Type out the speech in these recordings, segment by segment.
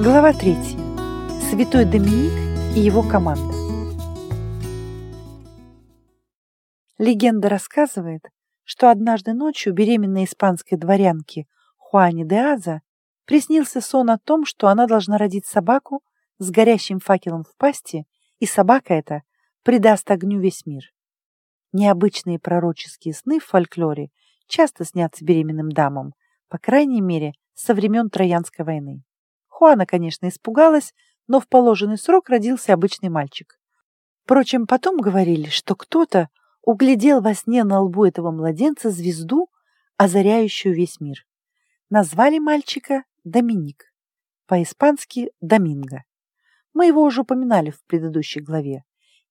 Глава 3. Святой Доминик и его команда. Легенда рассказывает, что однажды ночью беременной испанской дворянке Хуане де Аза приснился сон о том, что она должна родить собаку с горящим факелом в пасти, и собака эта придаст огню весь мир. Необычные пророческие сны в фольклоре часто снятся беременным дамам, по крайней мере, со времен Троянской войны. Хуана, конечно, испугалась, но в положенный срок родился обычный мальчик. Впрочем, потом говорили, что кто-то углядел во сне на лбу этого младенца звезду, озаряющую весь мир. Назвали мальчика Доминик, по-испански Доминго. Мы его уже упоминали в предыдущей главе.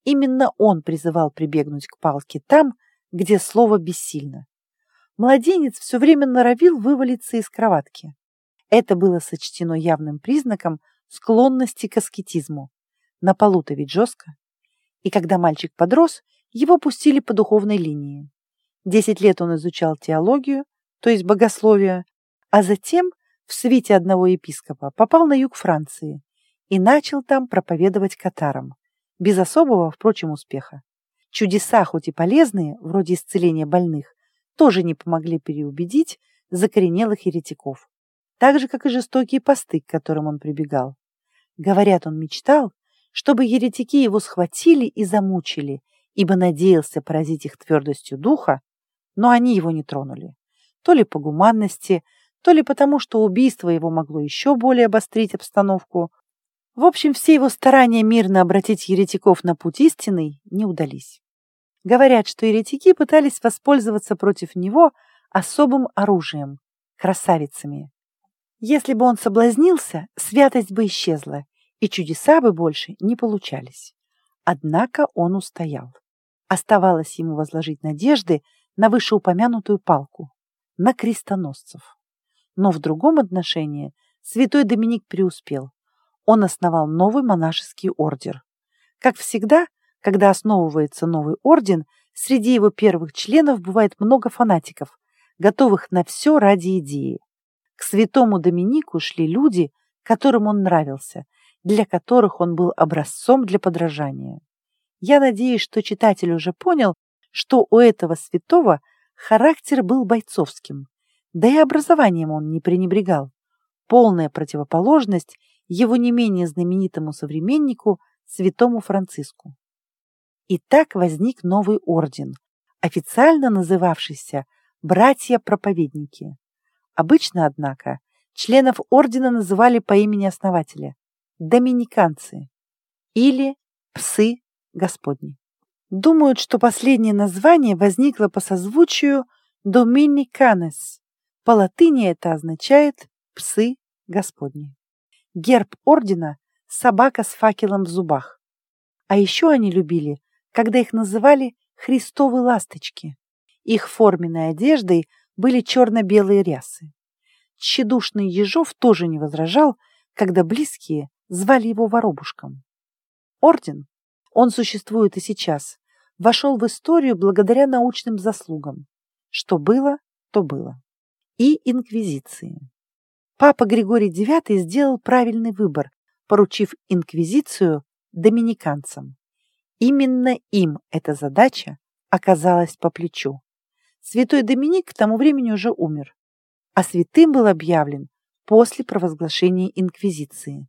Именно он призывал прибегнуть к палке там, где слово бессильно. Младенец все время норовил вывалиться из кроватки. Это было сочтено явным признаком склонности к аскетизму. На полу-то ведь жестко. И когда мальчик подрос, его пустили по духовной линии. Десять лет он изучал теологию, то есть богословие, а затем в свите одного епископа попал на юг Франции и начал там проповедовать катарам, без особого, впрочем, успеха. Чудеса, хоть и полезные, вроде исцеления больных, тоже не помогли переубедить закоренелых еретиков так же, как и жестокие посты, к которым он прибегал. Говорят, он мечтал, чтобы еретики его схватили и замучили, ибо надеялся поразить их твердостью духа, но они его не тронули. То ли по гуманности, то ли потому, что убийство его могло еще более обострить обстановку. В общем, все его старания мирно обратить еретиков на путь истинный не удались. Говорят, что еретики пытались воспользоваться против него особым оружием – красавицами. Если бы он соблазнился, святость бы исчезла, и чудеса бы больше не получались. Однако он устоял. Оставалось ему возложить надежды на вышеупомянутую палку, на крестоносцев. Но в другом отношении святой Доминик преуспел. Он основал новый монашеский ордер. Как всегда, когда основывается новый орден, среди его первых членов бывает много фанатиков, готовых на все ради идеи. К святому Доминику шли люди, которым он нравился, для которых он был образцом для подражания. Я надеюсь, что читатель уже понял, что у этого святого характер был бойцовским, да и образованием он не пренебрегал. Полная противоположность его не менее знаменитому современнику, святому Франциску. И так возник новый орден, официально называвшийся «Братья-проповедники». Обычно, однако, членов ордена называли по имени основателя – доминиканцы или псы Господни. Думают, что последнее название возникло по созвучию «доминиканес». По латыни это означает «псы Господни». Герб ордена – собака с факелом в зубах. А еще они любили, когда их называли «христовы ласточки». Их форменной одеждой – были черно-белые рясы. Тщедушный Ежов тоже не возражал, когда близкие звали его воробушком. Орден, он существует и сейчас, вошел в историю благодаря научным заслугам. Что было, то было. И инквизиции. Папа Григорий IX сделал правильный выбор, поручив инквизицию доминиканцам. Именно им эта задача оказалась по плечу. Святой Доминик к тому времени уже умер, а святым был объявлен после провозглашения Инквизиции.